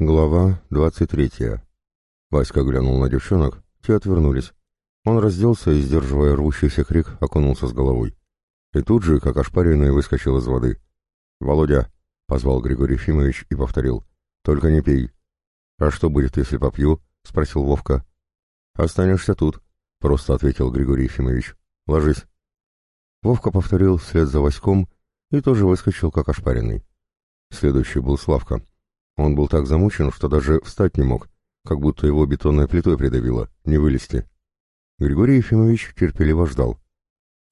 Глава двадцать третья. Васька глянул на девчонок, те отвернулись. Он разделся и, сдерживая рвущийся крик, окунулся с головой. И тут же, как ошпаренный, выскочил из воды. «Володя!» — позвал Григорий Ефимович и повторил. «Только не пей». «А что будет, если попью?» — спросил Вовка. «Останешься тут», — просто ответил Григорий Ефимович. «Ложись». Вовка повторил вслед за Васьком и тоже выскочил, как ошпаренный. Следующий был Славка. Он был так замучен, что даже встать не мог, как будто его бетонной плитой придавило, не вылезти. Григорий Ефимович терпеливо ждал.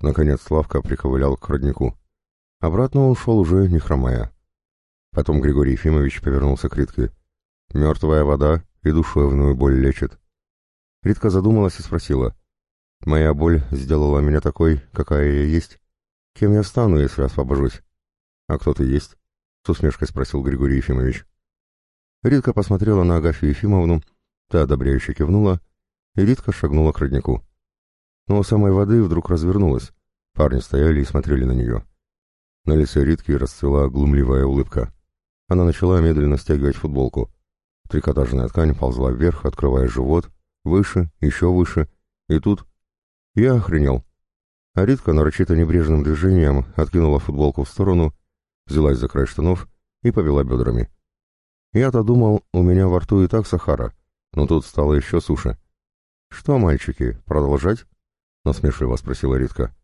Наконец Славка приковылял к роднику. Обратно он шел уже не хромая. Потом Григорий Ефимович повернулся к Ритке. «Мертвая вода и душевную боль лечит». Ритка задумалась и спросила. «Моя боль сделала меня такой, какая я есть. Кем я стану, если освобожусь?» «А кто ты есть?» — с усмешкой спросил Григорий Ефимович. Ритка посмотрела на Агафью Ефимовну, та одобряюще кивнула, и Ритка шагнула к роднику. Но у самой воды вдруг развернулась. Парни стояли и смотрели на нее. На лице Ритки расцвела глумливая улыбка. Она начала медленно стягивать футболку. Трикотажная ткань ползла вверх, открывая живот, выше, еще выше, и тут... Я охренел. А Ритка нарочито небрежным движением откинула футболку в сторону, взялась за край штанов и повела бедрами. Я-то думал, у меня во рту и так Сахара, но тут стало еще суше. «Что, мальчики, продолжать?» — насмешливо спросила Ритка.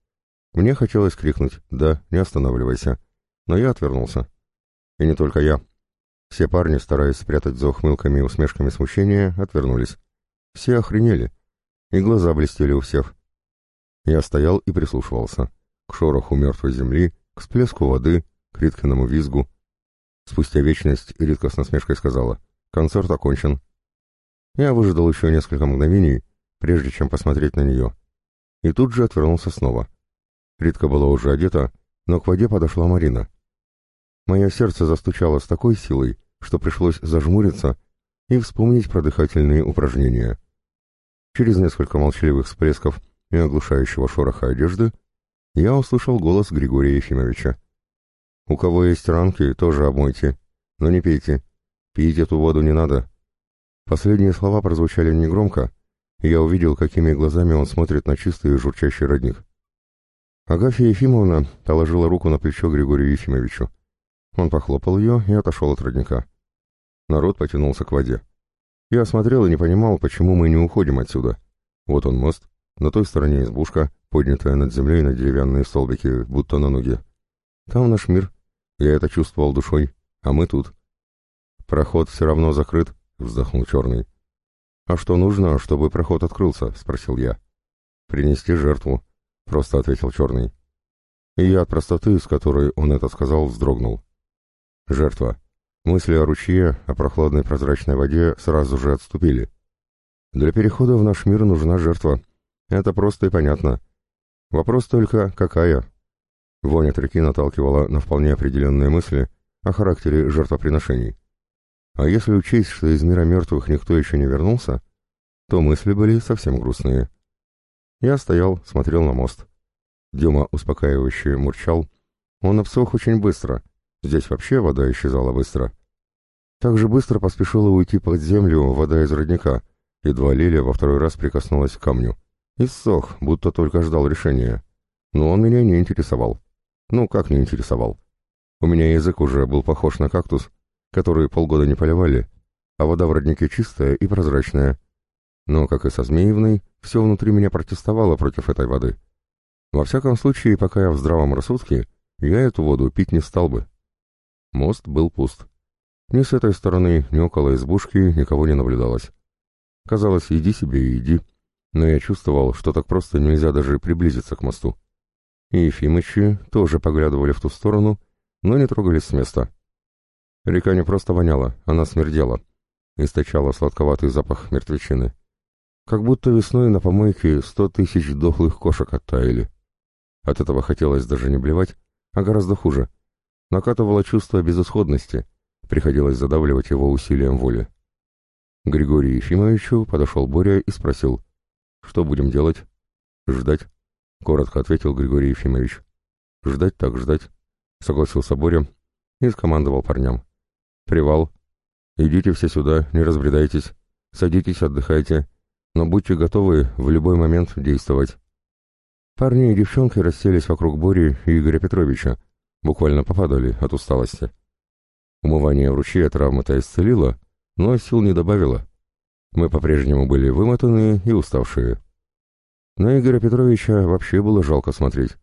Мне хотелось крикнуть «Да, не останавливайся», но я отвернулся. И не только я. Все парни, стараясь спрятать за ухмылками и усмешками смущения, отвернулись. Все охренели, и глаза блестели у всех. Я стоял и прислушивался. К шороху мертвой земли, к всплеску воды, к Риткиному визгу, Спустя вечность Ритка с насмешкой сказала «Концерт окончен». Я выждал еще несколько мгновений, прежде чем посмотреть на нее. И тут же отвернулся снова. Ритка была уже одета, но к воде подошла Марина. Мое сердце застучало с такой силой, что пришлось зажмуриться и вспомнить про дыхательные упражнения. Через несколько молчаливых всплесков и оглушающего шороха одежды я услышал голос Григория Ефимовича. У кого есть ранки, тоже обмойте. Но не пейте. Пить эту воду не надо. Последние слова прозвучали негромко, и я увидел, какими глазами он смотрит на чистый и журчащий родник. Агафья Ефимовна положила руку на плечо Григорию Ефимовичу. Он похлопал ее и отошел от родника. Народ потянулся к воде. Я осмотрел и не понимал, почему мы не уходим отсюда. Вот он мост, на той стороне избушка, поднятая над землей на деревянные столбики, будто на ноги. Там наш мир, я это чувствовал душой, а мы тут. Проход все равно закрыт, вздохнул Черный. А что нужно, чтобы проход открылся? Спросил я. Принести жертву, просто ответил Черный. И я от простоты, с которой он это сказал, вздрогнул. Жертва. Мысли о ручье, о прохладной прозрачной воде сразу же отступили. Для перехода в наш мир нужна жертва. Это просто и понятно. Вопрос только, какая? Вонь от наталкивала на вполне определенные мысли о характере жертвоприношений. А если учесть, что из мира мертвых никто еще не вернулся, то мысли были совсем грустные. Я стоял, смотрел на мост. Дема успокаивающе мурчал. Он обсох очень быстро. Здесь вообще вода исчезала быстро. Так же быстро поспешила уйти под землю вода из родника. Едва Лиля во второй раз прикоснулась к камню. И ссох, будто только ждал решения. Но он меня не интересовал. Ну, как не интересовал. У меня язык уже был похож на кактус, который полгода не поливали, а вода в роднике чистая и прозрачная. Но, как и со Змеевной, все внутри меня протестовало против этой воды. Во всяком случае, пока я в здравом рассудке, я эту воду пить не стал бы. Мост был пуст. Ни с этой стороны, ни около избушки никого не наблюдалось. Казалось, иди себе и иди, но я чувствовал, что так просто нельзя даже приблизиться к мосту и Ефимычи тоже поглядывали в ту сторону, но не трогались с места. Река не просто воняла, она смердела, источала сладковатый запах мертвечины. Как будто весной на помойке сто тысяч дохлых кошек оттаяли. От этого хотелось даже не блевать, а гораздо хуже. Накатывало чувство безысходности, приходилось задавливать его усилием воли. Григорию Ефимовичу подошел Боря и спросил, что будем делать? Ждать. — коротко ответил Григорий Ефимович. «Ждать так ждать», — согласился Боря и скомандовал парням. «Привал». Идите все сюда, не разбредайтесь. Садитесь, отдыхайте. Но будьте готовы в любой момент действовать. Парни и девчонки расселись вокруг Бори и Игоря Петровича, буквально попадали от усталости. Умывание в ручье травмы-то исцелило, но сил не добавило. Мы по-прежнему были вымотанные и уставшие. На Игоря Петровича вообще было жалко смотреть.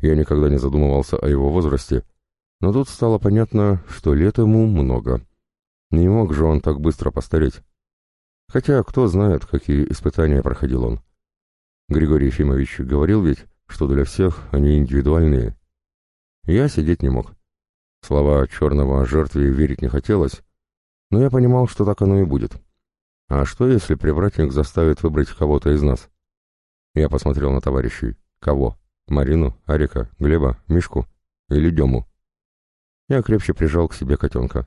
Я никогда не задумывался о его возрасте, но тут стало понятно, что лет ему много. Не мог же он так быстро постареть. Хотя кто знает, какие испытания проходил он. Григорий Ефимович говорил ведь, что для всех они индивидуальные. Я сидеть не мог. Слова черного о жертве верить не хотелось, но я понимал, что так оно и будет. А что, если привратник заставит выбрать кого-то из нас? Я посмотрел на товарищей. Кого? Марину, Арика, Глеба, Мишку или Дему? Я крепче прижал к себе котенка.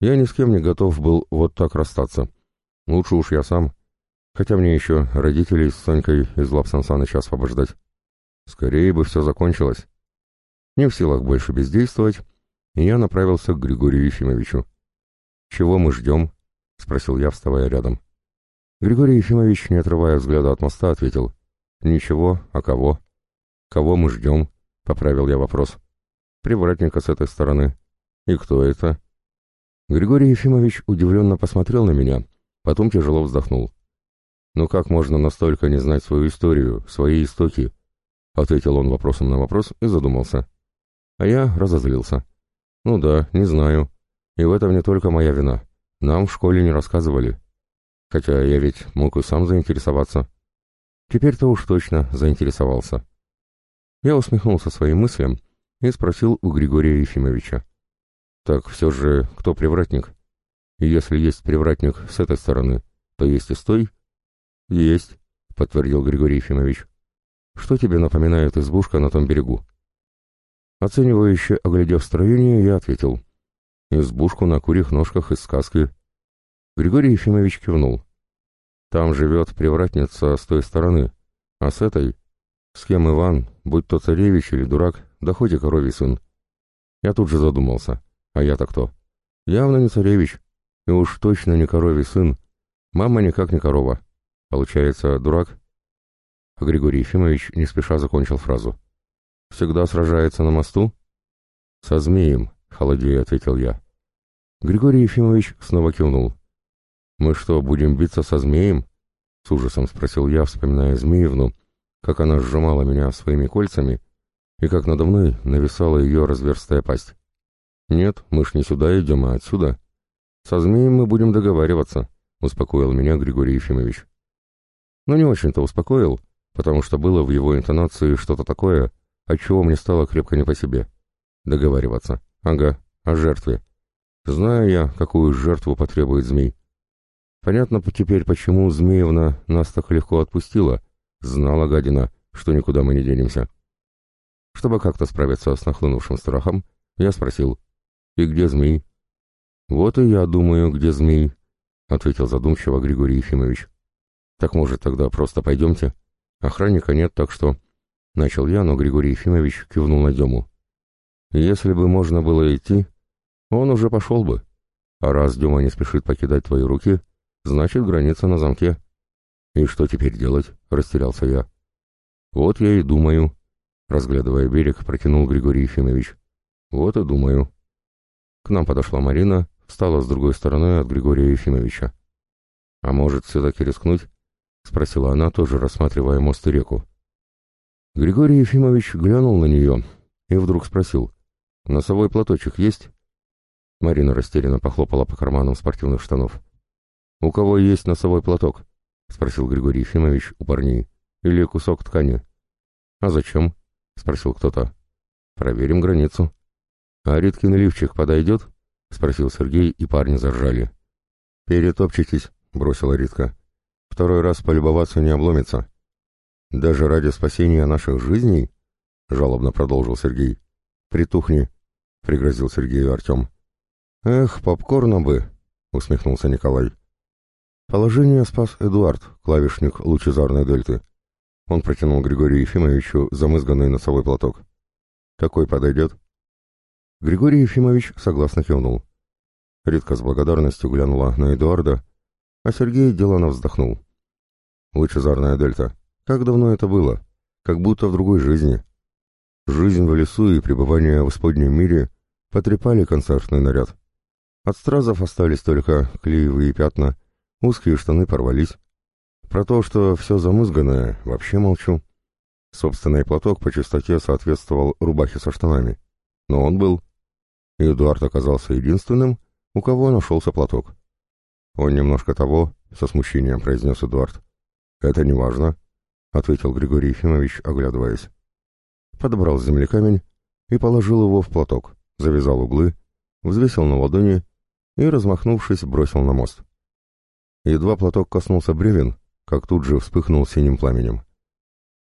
Я ни с кем не готов был вот так расстаться. Лучше уж я сам, Хотя мне еще родителей с Сонькой из лап Сансаныча освобождать. Скорее бы все закончилось. Не в силах больше бездействовать, я направился к Григорию Ефимовичу. «Чего мы ждем?» — спросил я, вставая рядом. Григорий Ефимович, не отрывая взгляда от моста, ответил. «Ничего, а кого?» «Кого мы ждем?» — поправил я вопрос. «Привратника с этой стороны». «И кто это?» Григорий Ефимович удивленно посмотрел на меня, потом тяжело вздохнул. «Ну как можно настолько не знать свою историю, свои истоки?» Ответил он вопросом на вопрос и задумался. А я разозлился. «Ну да, не знаю. И в этом не только моя вина. Нам в школе не рассказывали. Хотя я ведь мог и сам заинтересоваться. Теперь-то уж точно заинтересовался». Я усмехнулся своим мыслям и спросил у Григория Ефимовича. «Так все же кто привратник? Если есть привратник с этой стороны, то есть и с той?» «Есть», — подтвердил Григорий Ефимович. «Что тебе напоминает избушка на том берегу?» Оценивающе оглядев строение, я ответил. «Избушку на курьих ножках из сказки». Григорий Ефимович кивнул. «Там живет привратница с той стороны, а с этой, с кем Иван, будь то царевич или дурак, да хоть и коровий сын». Я тут же задумался. А я-то кто? Явно не царевич, и уж точно не коровий сын. Мама никак не корова. Получается, дурак? Григорий Ефимович не спеша закончил фразу. «Всегда сражается на мосту?» «Со змеем», — холодея ответил я. Григорий Ефимович снова кивнул. «Мы что, будем биться со змеем?» — с ужасом спросил я, вспоминая Змеевну, как она сжимала меня своими кольцами и как надо мной нависала ее разверстая пасть. «Нет, мы ж не сюда идем, а отсюда. Со змеем мы будем договариваться», — успокоил меня Григорий Ефимович но не очень-то успокоил, потому что было в его интонации что-то такое, от чего мне стало крепко не по себе. Договариваться. Ага, о жертве. Знаю я, какую жертву потребует змей. Понятно теперь, почему Змеевна нас так легко отпустила. Знала гадина, что никуда мы не денемся. Чтобы как-то справиться с нахлынувшим страхом, я спросил, «И где змей?» «Вот и я думаю, где змей», — ответил задумчиво Григорий Ефимович. «Так, может, тогда просто пойдемте? Охранника нет, так что...» Начал я, но Григорий Ефимович кивнул на Дему. «Если бы можно было идти, он уже пошел бы. А раз Дема не спешит покидать твои руки, значит, граница на замке». «И что теперь делать?» — растерялся я. «Вот я и думаю», — разглядывая берег, протянул Григорий Ефимович. «Вот и думаю». К нам подошла Марина, встала с другой стороны от Григория Ефимовича. «А может, все-таки рискнуть?» — спросила она, тоже рассматривая мост и реку. Григорий Ефимович глянул на нее и вдруг спросил, «Носовой платочек есть?» Марина растерянно похлопала по карманам спортивных штанов. «У кого есть носовой платок?» — спросил Григорий Ефимович у парней. «Или кусок ткани?» «А зачем?» — спросил кто-то. «Проверим границу». «А Риткин лифчик подойдет?» — спросил Сергей, и парни заржали. «Перетопчетесь», — бросила Ритка. Второй раз полюбоваться не обломится. Даже ради спасения наших жизней, — жалобно продолжил Сергей. Притухни, — пригрозил Сергею Артем. Эх, попкорна бы, — усмехнулся Николай. Положение спас Эдуард, клавишник лучезарной дельты. Он протянул Григорию Ефимовичу замызганный носовой платок. «Какой подойдет?» Григорий Ефимович согласно кивнул. Редко с благодарностью глянула на Эдуарда, а Сергей делано вздохнул. Лучезарная дельта. Как давно это было? Как будто в другой жизни. Жизнь в лесу и пребывание в исподнем мире потрепали концертный наряд. От стразов остались только клеевые пятна, узкие штаны порвались. Про то, что все замызганное, вообще молчу. Собственный платок по чистоте соответствовал рубахе со штанами. Но он был. Эдуард оказался единственным, у кого нашелся платок. Он немножко того, со смущением произнес Эдуард. Это не важно, ответил Григорий Ефимович, оглядываясь. Подобрал с земли камень и положил его в платок, завязал углы, взвесил на ладони и, размахнувшись, бросил на мост. Едва платок коснулся бревен, как тут же вспыхнул синим пламенем.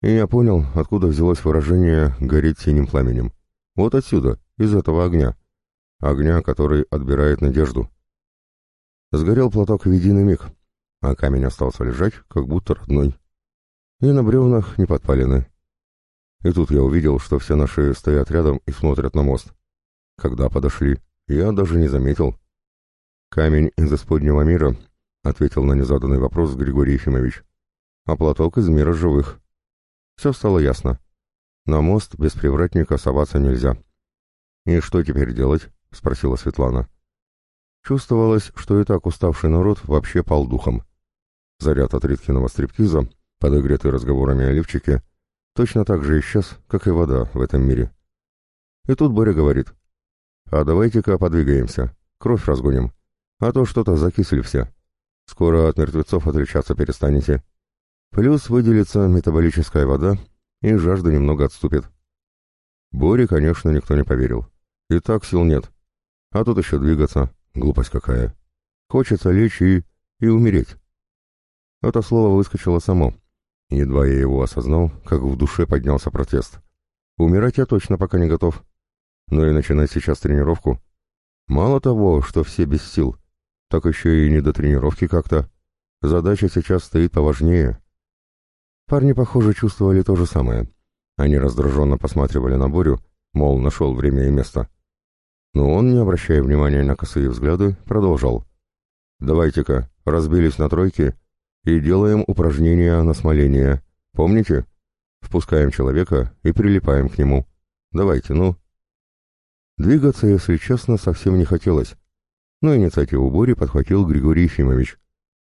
И я понял, откуда взялось выражение «гореть синим пламенем». Вот отсюда, из этого огня. Огня, который отбирает надежду. Сгорел платок в единый миг, а камень остался лежать, как будто родной. И на бревнах не подпалены. И тут я увидел, что все наши стоят рядом и смотрят на мост. Когда подошли, я даже не заметил. «Камень из исподнего мира», — ответил на незаданный вопрос Григорий Ефимович. «А платок из мира живых». Все стало ясно. На мост без привратника соваться нельзя. «И что теперь делать?» — спросила Светлана. Чувствовалось, что и так уставший народ вообще пал духом. Заряд от Риткиного стриптиза, подогретый разговорами о лифчике, точно так же исчез, как и вода в этом мире. И тут Боря говорит, «А давайте-ка подвигаемся, кровь разгоним, а то что-то закисли все. Скоро от мертвецов отличаться перестанете. Плюс выделится метаболическая вода, и жажда немного отступит». Боре, конечно, никто не поверил. И так сил нет. А тут еще двигаться, глупость какая. Хочется лечь и... и умереть. Это слово выскочило само. Едва я его осознал, как в душе поднялся протест. Умирать я точно пока не готов. Но и начинать сейчас тренировку. Мало того, что все без сил, так еще и не до тренировки как-то. Задача сейчас стоит поважнее. Парни, похоже, чувствовали то же самое. Они раздраженно посматривали на Борю, мол, нашел время и место. Но он, не обращая внимания на косые взгляды, продолжал. «Давайте-ка, разбились на тройки и делаем упражнения на смоление. Помните? Впускаем человека и прилипаем к нему. Давайте, ну». Двигаться, если честно, совсем не хотелось. Но инициативу Бори подхватил Григорий Ефимович,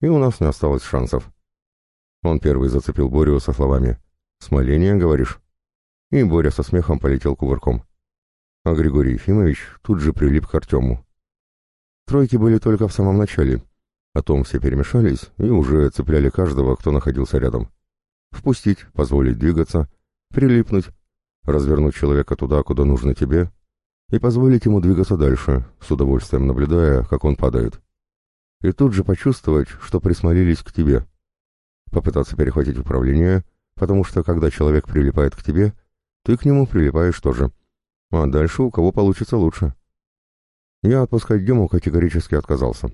и у нас не осталось шансов. Он первый зацепил Борю со словами «Смоление, говоришь?» И Боря со смехом полетел кувырком. А Григорий Ефимович тут же прилип к Артему. Тройки были только в самом начале. Потом все перемешались и уже цепляли каждого, кто находился рядом. Впустить, позволить двигаться, прилипнуть, развернуть человека туда, куда нужно тебе, и позволить ему двигаться дальше, с удовольствием наблюдая, как он падает. И тут же почувствовать, что присмолились к тебе. Попытаться перехватить управление, потому что когда человек прилипает к тебе, ты к нему прилипаешь тоже. А дальше у кого получится лучше. Я отпускать Дему категорически отказался.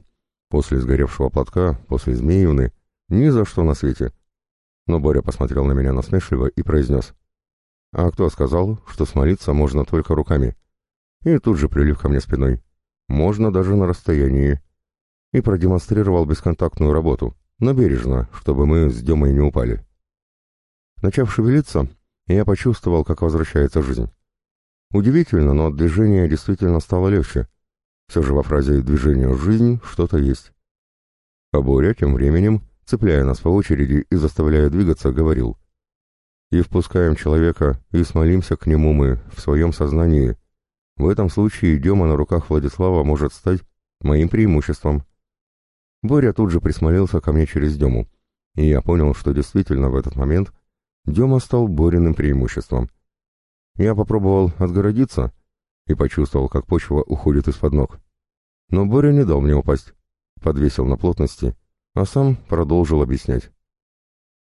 После сгоревшего платка, после Змеевны, ни за что на свете. Но Боря посмотрел на меня насмешливо и произнес. «А кто сказал, что смолиться можно только руками?» И тут же прилив ко мне спиной. «Можно даже на расстоянии». И продемонстрировал бесконтактную работу, но бережно, чтобы мы с Демой не упали. Начав шевелиться, я почувствовал, как возвращается жизнь. Удивительно, но от движения действительно стало легче. Все же во фразе «движение жизнь» что-то есть. А Боря тем временем, цепляя нас по очереди и заставляя двигаться, говорил «И впускаем человека, и смолимся к нему мы, в своем сознании. В этом случае Дема на руках Владислава может стать моим преимуществом». Боря тут же присмолился ко мне через Дему, и я понял, что действительно в этот момент Дема стал Бориным преимуществом. Я попробовал отгородиться и почувствовал, как почва уходит из-под ног. Но Боря не дал мне упасть, подвесил на плотности, а сам продолжил объяснять.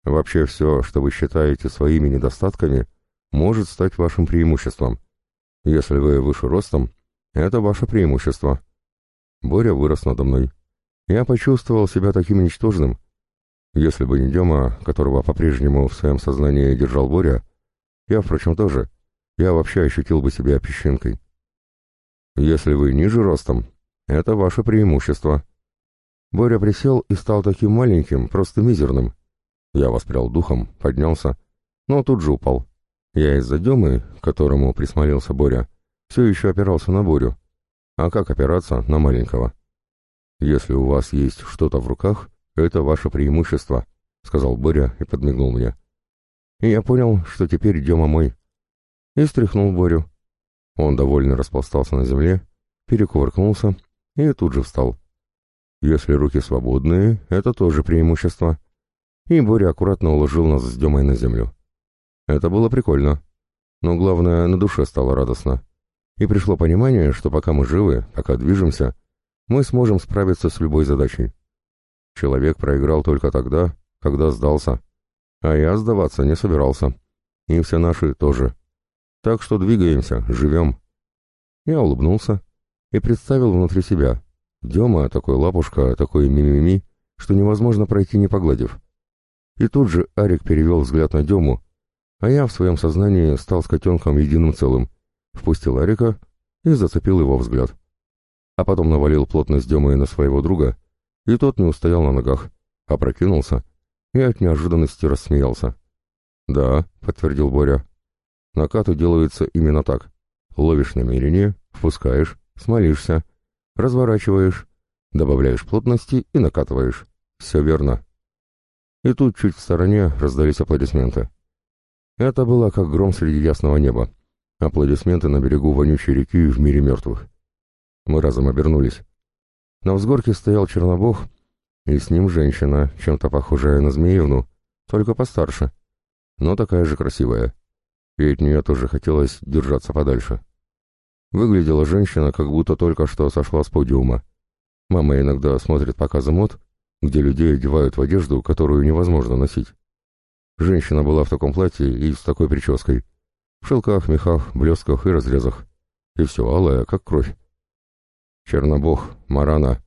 Вообще все, что вы считаете своими недостатками, может стать вашим преимуществом. Если вы выше ростом, это ваше преимущество. Боря вырос надо мной. Я почувствовал себя таким ничтожным. Если бы не Дема, которого по-прежнему в своем сознании держал Боря, я, впрочем, тоже, я вообще ощутил бы себя песчинкой. Если вы ниже ростом, Это ваше преимущество. Боря присел и стал таким маленьким, просто мизерным. Я воспрял духом, поднялся, но тут же упал. Я из-за Демы, которому присмотрелся Боря, все еще опирался на Борю. А как опираться на маленького? Если у вас есть что-то в руках, это ваше преимущество, сказал Боря и подмигнул мне. И я понял, что теперь Дема мой. И стряхнул Борю. Он довольно распластался на земле, перекувыркнулся и тут же встал. Если руки свободные, это тоже преимущество. И Боря аккуратно уложил нас с Демой на землю. Это было прикольно. Но главное, на душе стало радостно. И пришло понимание, что пока мы живы, пока движемся, мы сможем справиться с любой задачей. Человек проиграл только тогда, когда сдался. А я сдаваться не собирался. И все наши тоже. Так что двигаемся, живем. Я улыбнулся и представил внутри себя. Дема такой лапушка, такой мимими, что невозможно пройти не погладив. И тут же Арик перевел взгляд на Дему, а я в своем сознании стал с котенком единым целым, впустил Арика и зацепил его взгляд. А потом навалил плотность Демы на своего друга, и тот не устоял на ногах, опрокинулся и от неожиданности рассмеялся. «Да», — подтвердил Боря, — «накаты делаются именно так. Ловишь намерение, впускаешь, смолишься, разворачиваешь, добавляешь плотности и накатываешь. Все верно». И тут чуть в стороне раздались аплодисменты. Это было как гром среди ясного неба. Аплодисменты на берегу вонючей реки в мире мертвых. Мы разом обернулись. На взгорке стоял Чернобог, и с ним женщина, чем-то похожая на Змеевну, только постарше, но такая же красивая. И от нее тоже хотелось держаться подальше. Выглядела женщина, как будто только что сошла с подиума. Мама иногда смотрит показы мод, где людей одевают в одежду, которую невозможно носить. Женщина была в таком платье и с такой прической. В шелках, мехах, блесках и разрезах. И все алое, как кровь. Чернобог, Марана.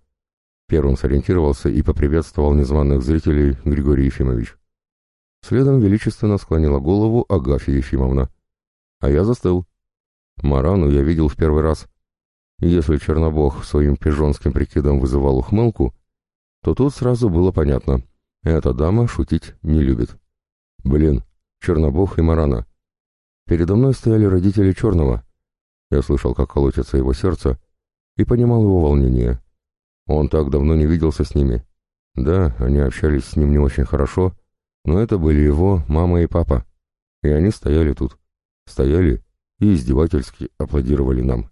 Первым сориентировался и поприветствовал незваных зрителей Григорий Ефимович. Следом величественно склонила голову Агафья Ефимовна. А я застыл. Марану я видел в первый раз. Если Чернобог своим пижонским прикидом вызывал ухмылку, то тут сразу было понятно. Эта дама шутить не любит. Блин, Чернобог и Марана. Передо мной стояли родители Черного. Я слышал, как колотится его сердце, и понимал его волнение. Он так давно не виделся с ними. Да, они общались с ним не очень хорошо, но это были его мама и папа. И они стояли тут. Стояли и издевательски аплодировали нам.